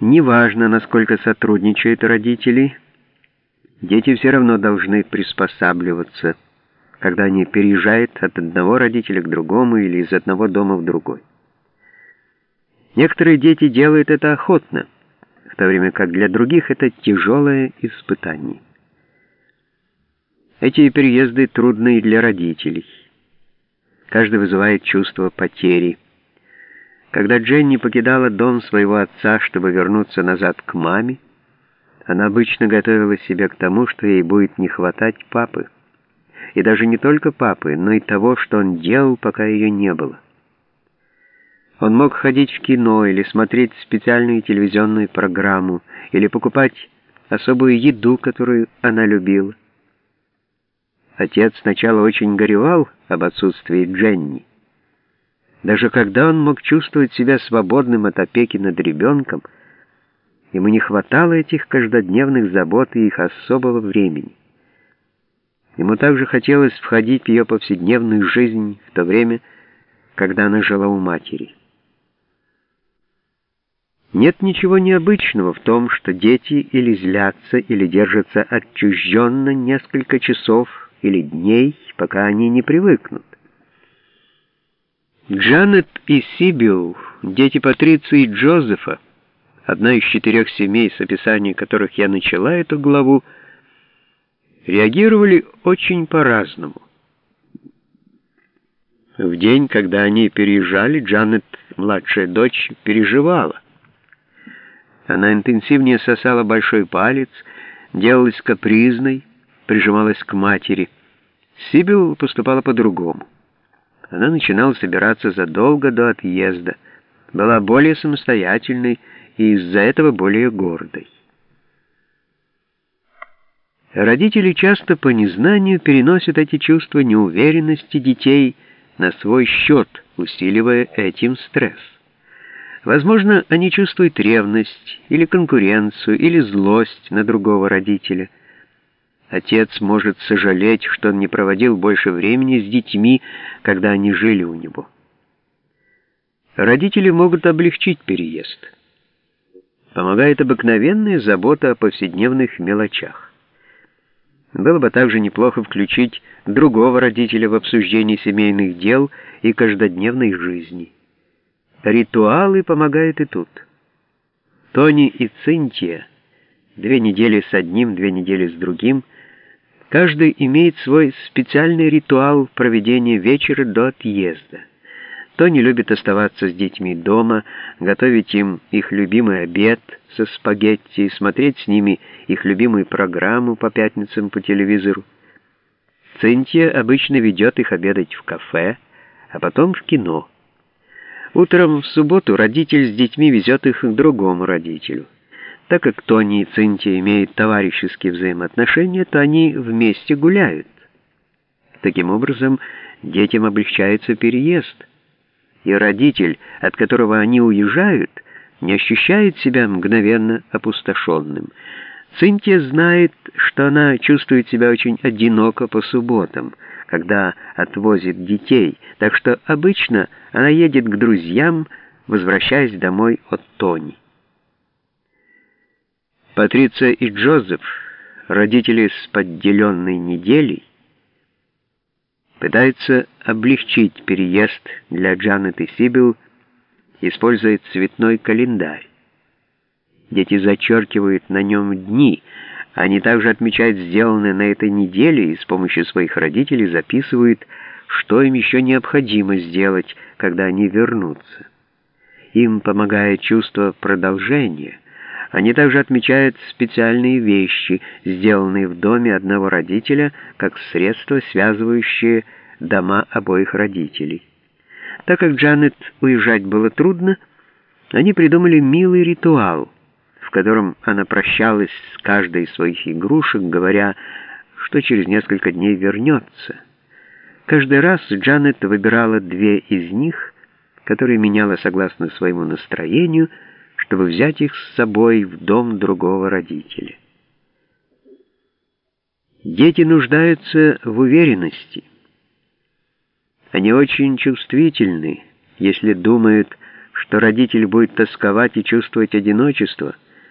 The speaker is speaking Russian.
Неважно, насколько сотрудничают родители, дети все равно должны приспосабливаться, когда они переезжают от одного родителя к другому или из одного дома в другой. Некоторые дети делают это охотно, в то время как для других это тяжелое испытание. Эти переезды трудны и для родителей. Каждый вызывает чувство потери. Когда Дженни покидала дом своего отца, чтобы вернуться назад к маме, она обычно готовила себя к тому, что ей будет не хватать папы. И даже не только папы, но и того, что он делал, пока ее не было. Он мог ходить в кино или смотреть специальную телевизионную программу, или покупать особую еду, которую она любила. Отец сначала очень горевал об отсутствии Дженни. Даже когда он мог чувствовать себя свободным от опеки над ребенком, ему не хватало этих каждодневных забот и их особого времени. Ему также хотелось входить в ее повседневную жизнь в то время, когда она жила у матери. Нет ничего необычного в том, что дети или злятся, или держатся отчужденно несколько часов или дней, пока они не привыкнут. Джанет и Сибил, дети Патриции и Джозефа, одна из четырех семей, с описанием которых я начала эту главу, реагировали очень по-разному. В день, когда они переезжали, Джанет, младшая дочь, переживала. Она интенсивнее сосала большой палец, делалась капризной, прижималась к матери. Сибил поступала по-другому. Она начинала собираться задолго до отъезда, была более самостоятельной и из-за этого более гордой. Родители часто по незнанию переносят эти чувства неуверенности детей на свой счет, усиливая этим стресс. Возможно, они чувствуют ревность или конкуренцию или злость на другого родителя – Отец может сожалеть, что он не проводил больше времени с детьми, когда они жили у него. Родители могут облегчить переезд. Помогает обыкновенная забота о повседневных мелочах. Было бы также неплохо включить другого родителя в обсуждение семейных дел и каждодневной жизни. Ритуалы помогают и тут. Тони и Цинтия, две недели с одним, две недели с другим – Каждый имеет свой специальный ритуал проведения вечера до отъезда. Тони любит оставаться с детьми дома, готовить им их любимый обед со спагетти смотреть с ними их любимую программу по пятницам по телевизору. Цинтия обычно ведет их обедать в кафе, а потом в кино. Утром в субботу родитель с детьми везет их к другому родителю. Так как Тони и Цинтия имеют товарищеские взаимоотношения, то они вместе гуляют. Таким образом, детям облегчается переезд, и родитель, от которого они уезжают, не ощущает себя мгновенно опустошенным. Цинтия знает, что она чувствует себя очень одиноко по субботам, когда отвозит детей, так что обычно она едет к друзьям, возвращаясь домой от Тони. Патриция и Джозеф, родители с подделенной неделей, пытаются облегчить переезд для Джанет и Сибил, используя цветной календарь. Дети зачеркивают на нем дни, они также отмечают сделанное на этой неделе и с помощью своих родителей записывают, что им еще необходимо сделать, когда они вернутся. Им помогает чувство продолжения – они также отмечают специальные вещи, сделанные в доме одного родителя, как средство, связывающее дома обоих родителей. Так как Джанет уезжать было трудно, они придумали милый ритуал, в котором она прощалась с каждой из своих игрушек, говоря, что через несколько дней вернется. Каждый раз Джанет выбирала две из них, которые меняла согласно своему настроению, чтобы взять их с собой в дом другого родителя. Дети нуждаются в уверенности. Они очень чувствительны, если думают, что родитель будет тосковать и чувствовать одиночество –